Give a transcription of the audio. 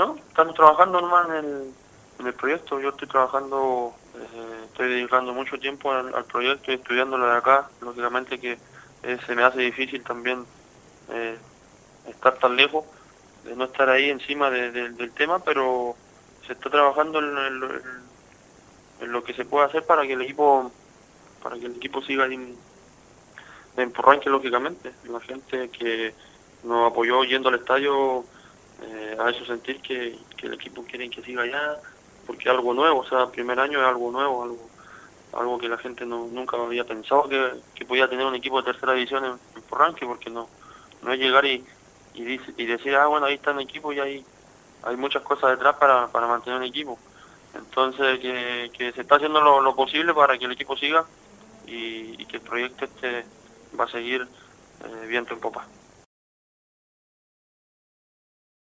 no, estamos trabajando nomás en el, proyecto. Yo estoy trabajando, eh, estoy dedicando mucho tiempo al, proyecto y estudiándolo de acá. Lógicamente que eh, se me hace difícil también eh, estar tan lejos, de no estar ahí encima del tema, pero se está trabajando en, lo que se puede hacer para que el equipo para que el equipo siga en, en lógicamente. La gente que nos apoyó yendo al estadio eh, a eso sentir que, el equipo quiere que siga allá, porque algo nuevo, o sea, el primer año es algo nuevo, algo algo que la gente no, nunca había pensado que, que podía tener un equipo de tercera división en, en Porranque, porque no, no es llegar y, y, decir, ah, bueno, ahí está un equipo y hay, hay muchas cosas detrás para, para mantener un equipo. Entonces, que, que se está haciendo lo, lo, posible para que el equipo siga y, que el proyecto este va a seguir eh, viento en popa.